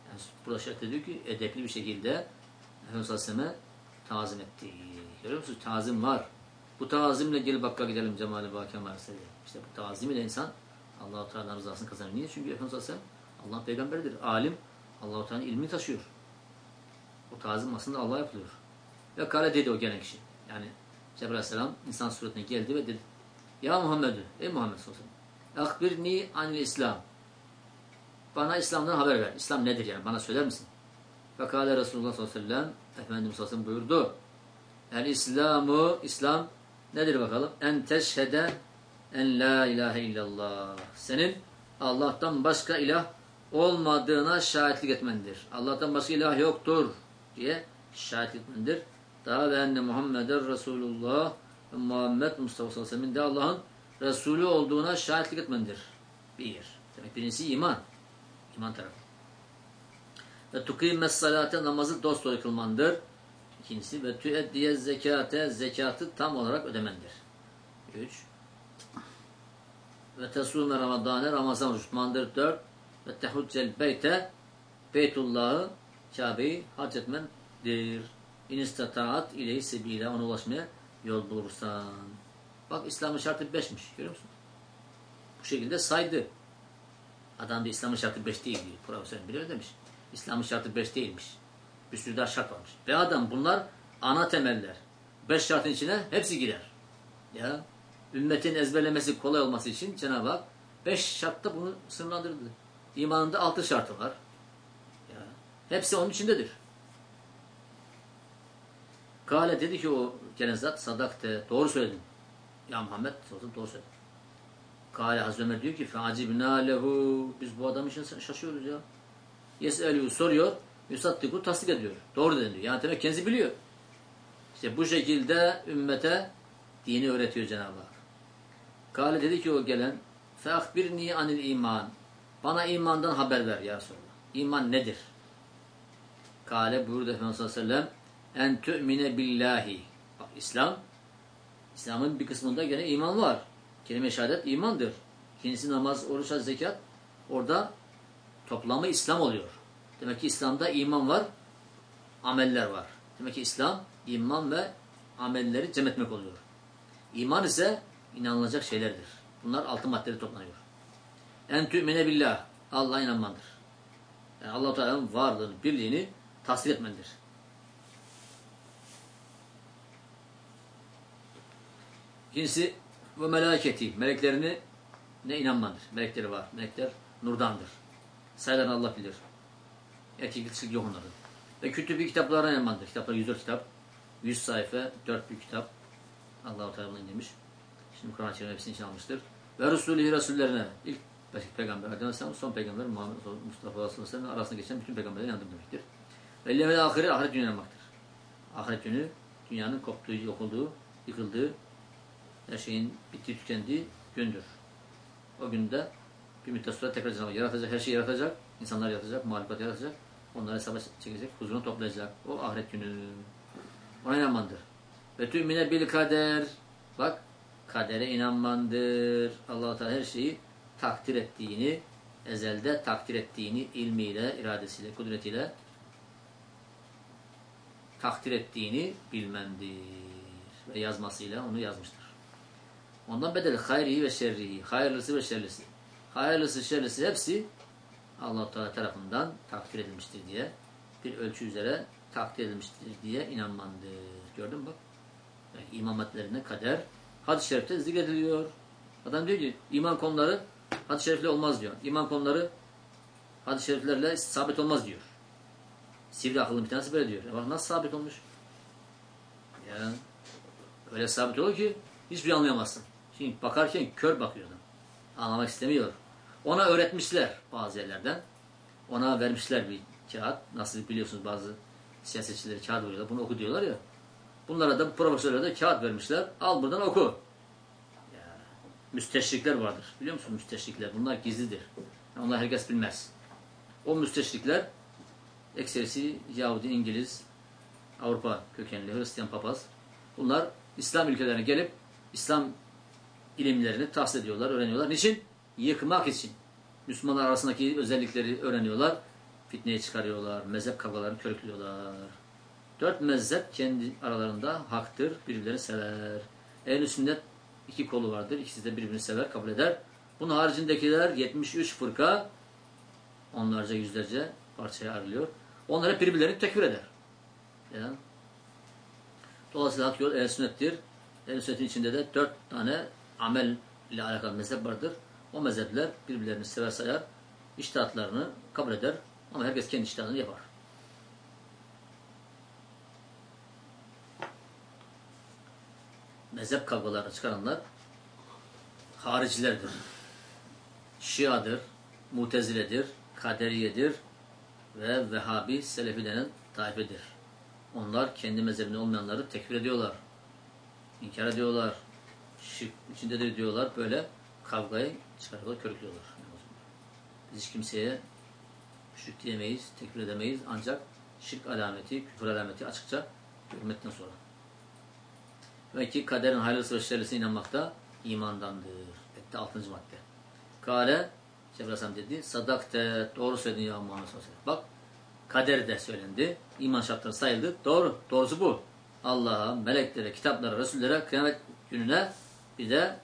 Yani burada şart ediyor ki edepli bir şekilde Efendimiz Aleyhisselam'e tazim etti. Görüyor musunuz? Tazim var. Bu tazimle gel bakka gidelim Cemali Marseille. İşte bu tazim ile insan Allah-u Teala'nın rızasını kazanır. Niye? Çünkü Efendimiz Aleyhisselam Allah peygamberidir. Alim Allah-u Teala'nın ilmini taşıyor. O tazim aslında Allah yapılıyor. Ve kale dedi o gelen kişi. Yani Cebrail Aleyhisselam insan suretine geldi ve dedi Ya Muhammed'ü, ey Muhammed sallallahu aleyhi ve sellem Akbirni anil İslam Bana İslam'dan haber ver. İslam nedir yani? Bana söyler misin? Ve kâle Resulullah sallallahu aleyhi ve sellem Efendimiz sallallahu buyurdu. El İslamu, İslam nedir bakalım? En teşhede en la ilahe illallah. Senin Allah'tan başka ilah olmadığına şahitlik etmendir. Allah'tan başka ilah yoktur diye şahitlik etmendir. Daha ve enne Muhammeden Resulullah ve Muhammed Mustafa sallallahu de Allah'ın Resulü olduğuna şahitlik etmendir. Bir. Demek birincisi iman. İman tarafı. Ve tukimmes salate namazı dosdoğru kılmandır. İkincisi ve tüeddiye zekate zekatı tam olarak ödemendir. Üç. Ve tesume ramadane ramazan oruç tutmandır. Dört. Ve tehuccel beyte Beytullah'ı Kabe'yi hac etmendir. İnistataat ile sebile ona ulaşmaya yol bulursan. Bak İslam'ın şartı beşmiş. Görüyor musun? Bu şekilde saydı. Adam da İslam'ın şartı beş değil diyor. Profesör biliyor demiş. İslam'ın şartı beş değilmiş. Bir sürü daha şart varmış. Ve adam bunlar ana temeller. Beş şartın içine hepsi girer. Ya ümmetin ezberlemesi kolay olması için Cenab-ı Hak beş şartta bunu sınırlandırdı. İmanında altı şartı var. Ya, hepsi onun içindedir. Kale dedi ki o gelen zat sadakte doğru söyledin. Ya Muhammed doğru söyledin. Kale Hazreti Ömer diyor ki feacibna lehu biz bu adam için şaşıyoruz ya. Yes'elü soruyor. Yusattiku tasdik ediyor. Doğru dedi diyor. Yani demek kendisi biliyor. İşte bu şekilde ümmete dini öğretiyor Cenab-ı Hak. Kale dedi ki o gelen feakbirni anil iman. Bana imandan haber ver ya Resulallah. İman nedir? Kale buyurdu Efendimiz sallallahu aleyhi ve sellem en tü'mine billahi. Bak İslam İslam'ın bir kısmında gene iman var. Kelime-i şehadet imandır. İkincisi namaz, oruç, zekat. Orada toplamı İslam oluyor. Demek ki İslam'da iman var, ameller var. Demek ki İslam, iman ve amelleri cem etmek oluyor. İman ise inanılacak şeylerdir. Bunlar altı maddeleri toplanıyor. En tü'mine billah. Allah'a inanmandır. Yani allah Teala'nın varlığını, birliğini tasdik etmendir. İkincisi ve meleketi. Meleklerini ne inanmandır. Melekleri var. Melekler nurdandır. Sayılarını Allah bilir. Etik çizgi yok onların. Ve kütübü kitaplarına inanmaktır. Kitaplar 104 kitap. 100 sayfa, 4 büyük kitap. Allah-u Teala indirmiş. Şimdi Kur'an-ı Kerim hepsini için almıştır. Ve Resulü Resullerine ilk peygamber Aleyhisselam son peygamber Muhammed Mustafa Aleyhisselam'ın arasında geçen bütün peygamberlerin yandım demektir. Ve levvel ahire ahiret günü inanmaktır. Ahiret günü dünyanın koptuğu, yok olduğu, yıkıldığı, her şeyin bittiği, tükendiği gündür. O günde bir müddet sonra tekrar Cenab-ı yaratacak, her şeyi yaratacak, insanlar yaratacak, muhalefet yaratacak, onları hesaba çekecek, huzuruna toplayacak. O ahiret günü. Ona inanmandır. Ve tümine bil kader. Bak, kadere inanmandır. allah Teala her şeyi takdir ettiğini, ezelde takdir ettiğini ilmiyle, iradesiyle, kudretiyle takdir ettiğini bilmendir. Ve yazmasıyla onu yazmıştır. Ondan bedeli hayri ve şerrihi. Hayırlısı ve şerlisi. Hayırlısı, şerlisi hepsi allah Teala tarafından takdir edilmiştir diye bir ölçü üzere takdir edilmiştir diye inanmandır. Gördün mü bak? Yani imametlerine kader hadis-i şerifte zikrediliyor. Adam diyor ki iman konuları hadis-i şerifle olmaz diyor. İman konuları hadis-i şeriflerle sabit olmaz diyor. Sivri akıllın bir tanesi böyle diyor. Bak nasıl sabit olmuş? Yani öyle sabit olur ki hiçbir şey anlayamazsın. Şimdi bakarken kör bakıyor adam. Anlamak istemiyor. Ona öğretmişler bazı yerlerden. Ona vermişler bir kağıt. Nasıl biliyorsunuz bazı siyasetçileri kağıt veriyorlar. Bunu oku diyorlar ya. Bunlara da profesörlere de kağıt vermişler. Al buradan oku. Müsteşrikler vardır. Biliyor musun müsteşrikler? Bunlar gizlidir. Onlar herkes bilmez. O müsteşrikler ekserisi Yahudi, İngiliz, Avrupa kökenli Hristiyan papaz. Bunlar İslam ülkelerine gelip İslam ilimlerini tahsil ediyorlar, öğreniyorlar. Niçin? Yıkmak için. Müslümanlar arasındaki özellikleri öğreniyorlar. Fitneye çıkarıyorlar. Mezhep kavgalarını körüklüyorlar. Dört mezhep kendi aralarında haktır. Birbirlerini sever. ehl sünnet iki kolu vardır. İkisi de birbirini sever, kabul eder. Bunun haricindekiler 73 fırka onlarca yüzlerce parçaya ayrılıyor. Onlar hep birbirlerini tekfir eder. Yani, dolayısıyla hak yol ehl sünnettir. ehl sünnetin içinde de dört tane amel ile alakalı mezhep vardır. O mezhepler birbirlerini sever sayar, iştihatlarını kabul eder ama herkes kendi iştihatını yapar. Mezhep kavgalarını çıkaranlar haricilerdir. Şiadır, muteziledir, kaderiyedir ve Vehhabi, Selefi denen taifedir. Onlar kendi mezhebinde olmayanları tekfir ediyorlar. inkar ediyorlar şirk içindedir diyorlar. Böyle kavgayı çıkarıyorlar, körüklüyorlar. Biz hiç kimseye şirk diyemeyiz, tekfir edemeyiz. Ancak şirk alameti, küfür alameti açıkça görmekten sonra. Ve ki kaderin hayırlısı ve şerlisine inanmak da imandandır. Ette 6. madde. Kale, Cebrail dedi, sadakte, doğru söyledin ya Muhammed Bak, kader de söylendi. İman şartları sayıldı. Doğru, doğrusu bu. Allah'a, meleklere, kitaplara, Resullere, kıyamet gününe bir de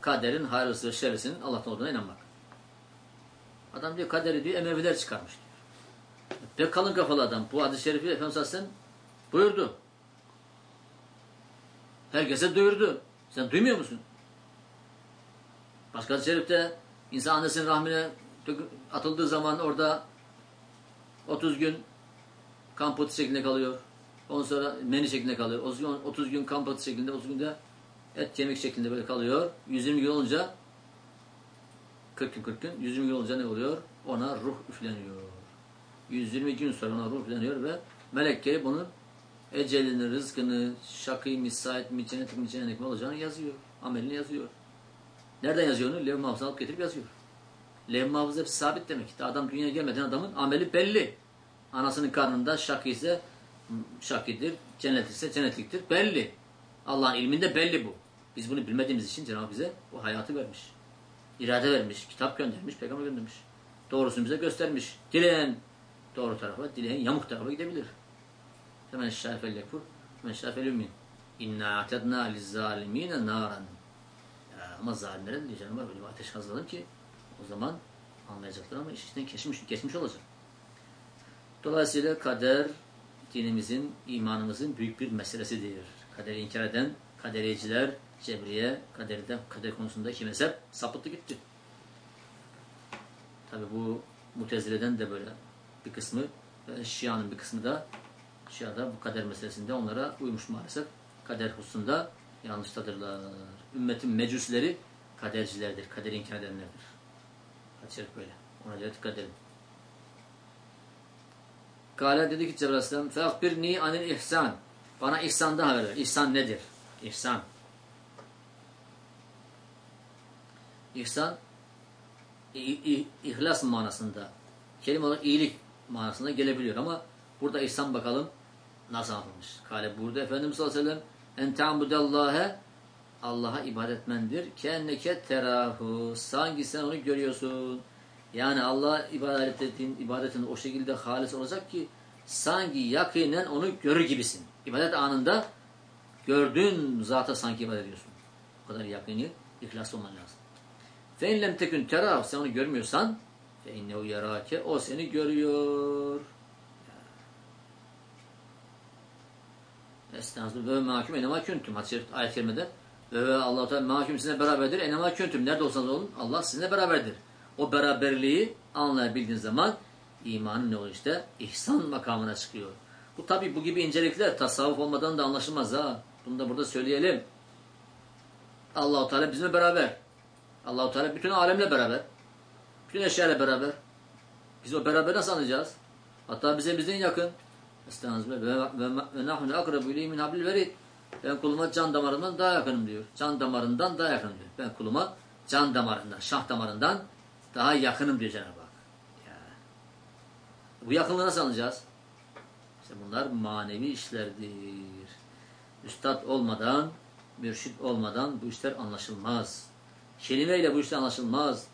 kaderin hayırlısı ve şerrisinin Allah'tan olduğuna inanmak. Adam diyor kaderi diyor Emeviler çıkarmış diyor. Pek kalın kafalı adam. Bu hadis-i şerifi Efendimiz Aleyhisselam buyurdu. Herkese duyurdu. Sen duymuyor musun? Başka şerifte insan annesinin rahmine atıldığı zaman orada 30 gün kan pıhtı şeklinde kalıyor. Ondan sonra meni şeklinde kalıyor. 30 gün kan pıhtı şeklinde, 30 günde Et kemik şeklinde böyle kalıyor. 120 gün olunca 40 gün 40 gün 120 gün olunca ne oluyor? Ona ruh üfleniyor. 120 gün sonra ona ruh üfleniyor ve melek gelip bunun ecelini, rızkını, şakî, müsait mi, cennet mi, cennet mi olacağını yazıyor. Amelini yazıyor. Nereden yazıyor onu? Lev mahfuzunu alıp getirip yazıyor. Lev mahfuz hep sabit demek. Adam dünyaya gelmeden adamın ameli belli. Anasının karnında şakî ise şakidir, cennet ise cennetliktir. Belli. Allah'ın ilminde belli bu. Biz bunu bilmediğimiz için Cenab-ı bize bu hayatı vermiş. İrade vermiş, kitap göndermiş, peygamber göndermiş. Doğrusunu bize göstermiş. Dileyen doğru tarafa, dileyen yamuk tarafa gidebilir. Hemen şafel yekfur, hemen şafel ümmin. İnna atedna lizzalimine naran. Ama zalimlere diyor Cenab-ı Hak öyle bir ateş hazırladım ki o zaman anlayacaklar ama iş işten geçmiş, geçmiş olacak. Dolayısıyla kader dinimizin, imanımızın büyük bir meselesidir kaderi inkar eden kadericiler, cebriye, kaderde, kader konusunda iki mezhep sapıttı gitti. Tabi bu Mutezile'den de böyle bir kısmı Şia'nın bir kısmı da Şia'da bu kader meselesinde onlara uymuş maalesef. Kader hususunda yanlıştadırlar. Ümmetin mecusleri kadercilerdir. Kaderi inkar edenlerdir. Hadis-i şerif böyle. Ona göre dikkat edelim. Kale dedi ki Cebrail Aleyhisselam فَاَخْبِرْنِي anil ihsan. Bana ihsandan haber ver. İhsan nedir? İhsan. İhsan ihlas manasında kelime olarak iyilik manasında gelebiliyor ama burada ihsan bakalım nasıl yapılmış. Kale burada Efendimiz sallallahu aleyhi ve sellem Allah'a ibadet etmendir. Kenneke terahu. Sanki sen onu görüyorsun. Yani Allah'a ibadet ettiğin ibadetin o şekilde halis olacak ki sanki yakinen onu görür gibisin. İbadet anında gördüğün zata sanki ibadet ediyorsun. O kadar yakini, ihlaslı olman lazım. Fe in lem tekün terah sen onu görmüyorsan fe innehu yarake o seni görüyor. Estağfurullah ve mahkum enema küntüm. Hadis-i ayet kerimede ve Allah-u Teala mahkum sizinle beraberdir. Enema küntüm. Nerede olsanız olun Allah sizinle beraberdir. O beraberliği anlayabildiğiniz zaman imanın ne oluyor işte? İhsan makamına çıkıyor. Bu tabi bu gibi incelikler tasavvuf olmadan da anlaşılmaz ha. Bunu da burada söyleyelim. Allahu Teala bizimle beraber. Allahu Teala bütün alemle beraber. Bütün eşyayla beraber. Biz o beraber nasıl anlayacağız? Hatta bize bizden yakın. Ve, ve, ve nahnu akrabu ileyhi min hablil verid. Ben kuluma can damarından daha yakınım diyor. Can damarından daha yakınım diyor. Ben kuluma can damarından, şah damarından daha yakınım diyor Cenab-ı Hak. Ya. Bu yakınlığı nasıl anlayacağız? İşte bunlar manevi işlerdir. Üstad olmadan, mürşit olmadan bu işler anlaşılmaz. Kelimeyle bu işler anlaşılmaz.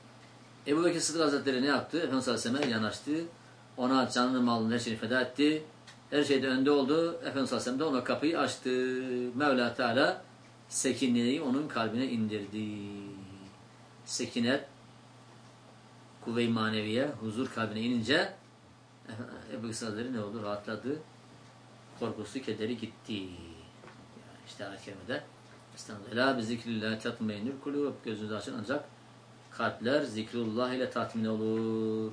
Ebu Bekir Sıddık Hazretleri ne yaptı? Efendimiz Aleyhisselam'a yanaştı. Ona canını malını her şeyini feda etti. Her şeyde önde oldu. Efendimiz Aleyhisselam da ona kapıyı açtı. Mevla Teala sekinliği onun kalbine indirdi. Sekinet kuvve-i maneviye, huzur kalbine inince Ebu Bekir ne oldu? Rahatladı. Korkusu, kederi gitti. Yani işte ayet-i kerimede Estağfirullah. Bi zikrillah tatmainül kulub. Gözünüzü açın ancak kalpler zikrullah ile tatmin olur.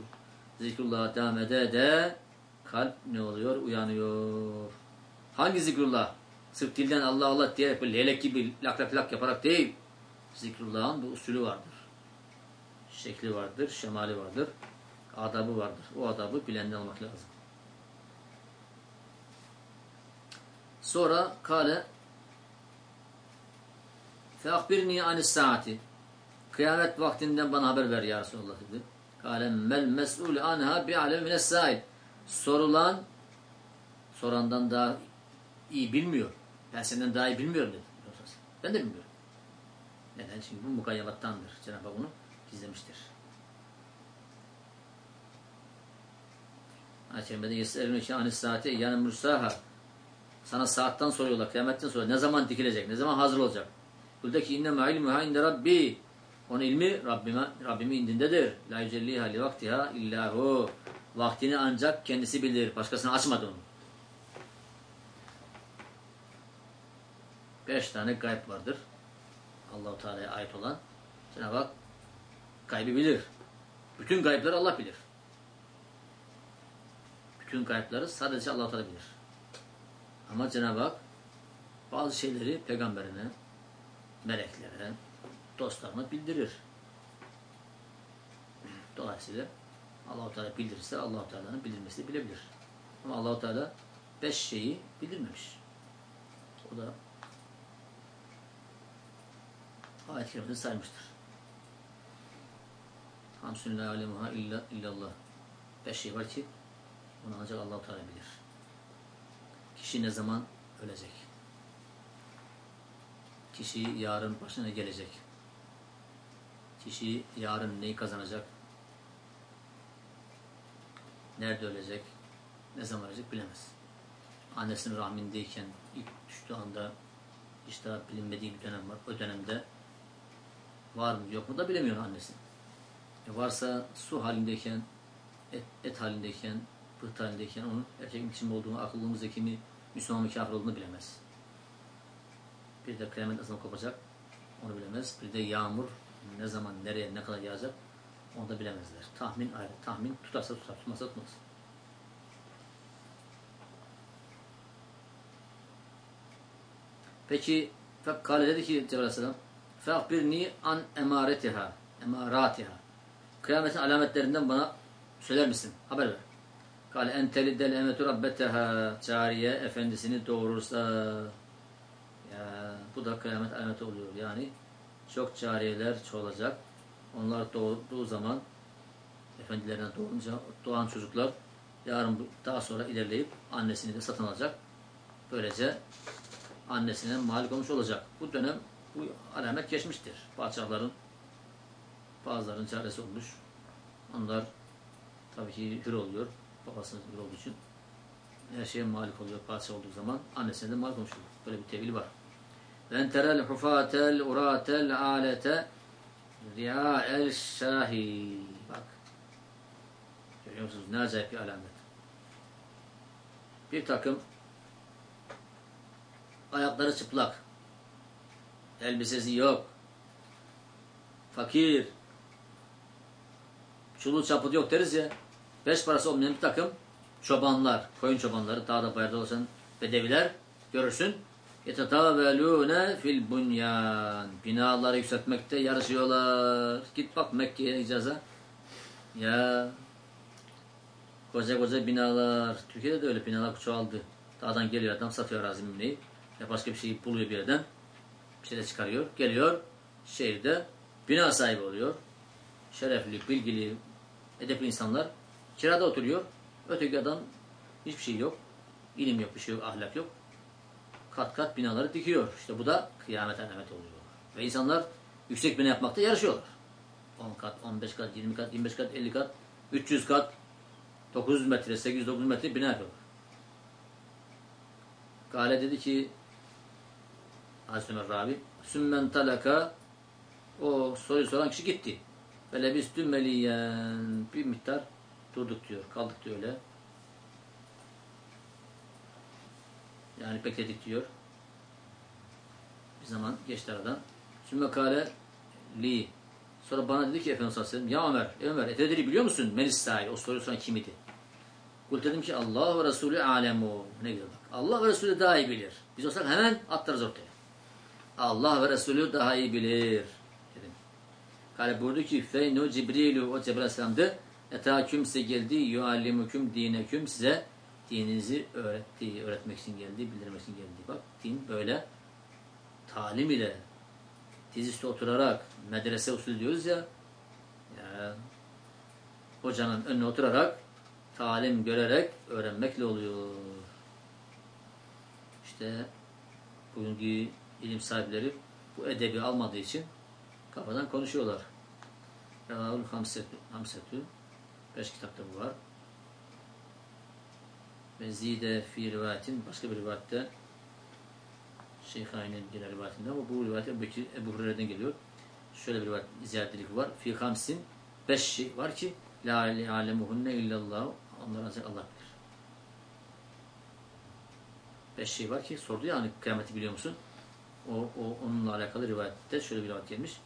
Zikrullah devam ede de kalp ne oluyor? Uyanıyor. Hangi zikrullah? Sırf dilden Allah Allah diyerek böyle lelek gibi lak lak lak yaparak değil. Zikrullah'ın bir usulü vardır. Şekli vardır, şemali vardır. Adabı vardır. O adabı bilenden olmak lazım. Sonra kale Feakbirni anis saati. Kıyamet vaktinden bana haber ver ya Resulullah dedi. Kale mel mes'ul anha bi'alem mines sail. Sorulan sorandan daha iyi bilmiyor. Ben senden daha iyi bilmiyorum dedi. Ben de bilmiyorum. Neden? Çünkü bu mukayyabattandır. Cenab-ı Hak onu gizlemiştir. Ayet-i Yeser'in için anis saati yani mursaha. Sana saattan soruyorlar. Kıyametten soruyorlar. Ne zaman dikilecek? Ne zaman hazır olacak? Buradaki innema ilmuha inde Rabbi. Onun ilmi Rabbime, Rabbimin indindedir. La yücelliha li vaktiha illahu. Vaktini ancak kendisi bilir. Başkasına açmadı onu. Beş tane gayb vardır. Allahu Teala'ya ait olan. Cenab-ı Hak bilir. Bütün gaybleri Allah bilir. Bütün gaybları sadece Allah Teala bilir. Ama Cenab-ı Hak bazı şeyleri peygamberine, meleklere, dostlarına bildirir. Dolayısıyla Allah-u Teala bildirirse Allah-u Teala'nın bildirmesini bilebilir. Ama Allah-u Teala beş şeyi bildirmemiş. O da ayet-i kerimede saymıştır. Hamsün la alemuha illa illallah. Beş şey var ki onu ancak Allah-u Teala bilir. Kişi ne zaman ölecek? Kişi yarın başına gelecek. Kişi yarın neyi kazanacak? Nerede ölecek? Ne zaman ölecek bilemez. Annesinin rahmindeyken ilk düştüğü anda işte bilinmediği bir dönem var. O dönemde var mı yok mu da bilemiyor annesi. E varsa su halindeyken, et, et halindeyken, pıht halindeyken onun erkek kim olduğunu, akıllımız zekimi, Müslüman mı kafir olduğunu bilemez. Bir de kıyamet nasıl kopacak onu bilemez. Bir de yağmur ne zaman, nereye, ne kadar yağacak Onu da bilemezler. Tahmin ayrı. Tahmin tutarsa tutar, tutmazsa tutmaz. Peki Fekkale dedi ki Cebrail Aleyhisselam Feakbirni an emaretiha emaratiha Kıyametin alametlerinden bana söyler misin? Haber ver. Kale entelidel emetu rabbeteha Cariye efendisini doğurursa ya, bu da kıyamet alameti oluyor. Yani çok cariyeler çoğalacak. Onlar doğduğu zaman efendilerine doğunca doğan çocuklar yarın daha sonra ilerleyip annesini de satın alacak. Böylece annesine malik olmuş olacak. Bu dönem bu alamet geçmiştir. Padişahların bazılarının çaresi olmuş. Onlar tabii ki hür oluyor. Babasının hür olduğu için her şeye malik oluyor. Padişah olduğu zaman annesine de malik olmuş oluyor. Böyle bir tevil var. Ben terel hufatel uratel alete riya'el şahi. Bak. Görüyor musunuz? Ne acayip bir alamet. Bir takım ayakları çıplak. Elbisesi yok. Fakir. Çulu çaput yok deriz ya. Beş parası olmayan bir takım çobanlar, koyun çobanları, dağda bayırda dolaşan bedeviler görürsün. يَتَتَاوَلُونَ fil bunyan. Binaları yükseltmekte yarışıyorlar. Git bak Mekke'ye icaza. Ya koca koca binalar. Türkiye'de de öyle binalar çoğaldı. Dağdan geliyor adam satıyor arazi mimleyi. Ya başka bir şey buluyor bir yerden. Bir şeyler çıkarıyor. Geliyor şehirde bina sahibi oluyor. Şerefli, bilgili, edepli insanlar kirada oturuyor. Öteki adam hiçbir şey yok. İlim yok, bir şey yok, ahlak yok. Kat kat binaları dikiyor. İşte bu da kıyamet alameti oluyor. Ve insanlar yüksek bina yapmakta yarışıyorlar. 10 kat, 15 kat, 20 kat, 25 kat, 50 kat, 300 kat, 900 metre, 800-900 metre bina yapıyorlar. Gale dedi ki Hazreti Ömer Rabi Sümmen talaka o soruyu soran kişi gitti. Böyle biz tümmeliyen bir miktar durduk diyor. Kaldık diyor öyle. Yani bekledik diyor. Bir zaman geçti aradan. Sümme kale li. Sonra bana dedi ki Efendimiz Aleyhisselam ya Ömer, ey Ömer etediri biliyor musun? Melis sahibi. O soruyu soran kim idi? Kul dedim ki Allah ve Resulü alemu. Ne güzel bak. Allah ve Resulü daha iyi bilir. Biz olsak hemen atlarız ortaya. Allah ve Resulü daha iyi bilir. Dedim. Kale buyurdu ki feynu Cibrilu o Cebrail Aleyhisselam'dı. Etaküm size geldi yuallimüküm dineküm size dininizi öğretti, öğretmek için geldi, bildirmek için geldi. Bak din böyle talim ile dizüstü oturarak medrese usulü diyoruz ya, ya hocanın önüne oturarak talim görerek öğrenmekle oluyor. İşte bugünkü ilim sahipleri bu edebi almadığı için kafadan konuşuyorlar. Ravul Hamsetü, Hamsetü beş kitapta bu var. Ve zide fi rivayetin başka bir rivayette Şeyhayn'in gelen rivayetinde ama bu rivayet Ebu, Bekir, Ebu Hureyre'den geliyor. Şöyle bir rivayet ziyaretlilik var. Fi hamsin beş şey var ki la alemuhunne illallah onları ancak Allah bilir. Beş şey var ki sordu ya hani kıyameti biliyor musun? O, o onunla alakalı rivayette şöyle bir rivayet gelmiş.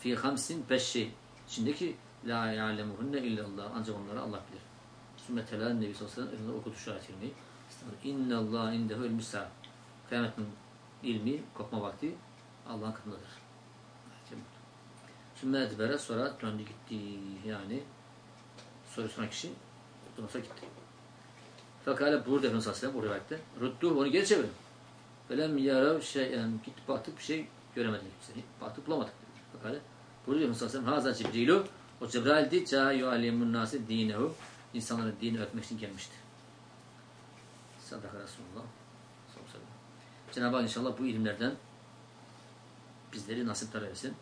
Fi hamsin beş şey içindeki la alemuhunne illallah ancak onları Allah bilir. Sümme telâ Nebi sallallahu aleyhi ve sellem okudu şu ayet-i kerimeyi. İnne Allah indehu ilmü sâ. Kıyametin ilmi, kopma vakti Allah'ın katındadır. Sümme edbere sonra döndü gitti. Yani soru soran kişi sonra gitti. Fakale burada Efendimiz Aleyhisselam bu rivayette. Ruddu onu geri çevirin. Velem yarav şeyen gittik baktık bir şey göremedik. Seni. Baktık bulamadık. Fakale burada Efendimiz Aleyhisselam Hazar Cibrilu o Cebrail'di. Ca yu'alimun nasi dinehu insanlara dini öğretmek için gelmişti. Sadaka Resulullah. Cenab-ı Hak inşallah bu ilimlerden bizleri nasipler versin.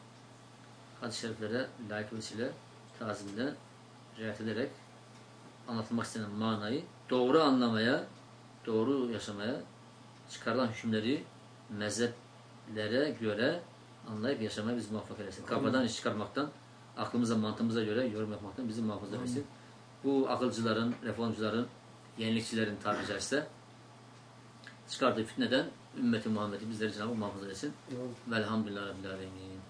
Hadis-i şeriflere layık vesile tazimle riayet ederek anlatılmak istenen manayı doğru anlamaya, doğru yaşamaya, çıkarılan hükümleri mezheplere göre anlayıp yaşamaya bizi muvaffak eylesin. Kafadan iş çıkarmaktan, aklımıza, mantığımıza göre yorum yapmaktan bizi muhafaza eylesin. Bu akılcıların, reformcuların, yenilikçilerin tabiri caizse çıkardığı fitneden ümmeti Muhammed'i bizleri Cenab-ı muhafaza etsin. Velhamdülillah Rabbil Alemin.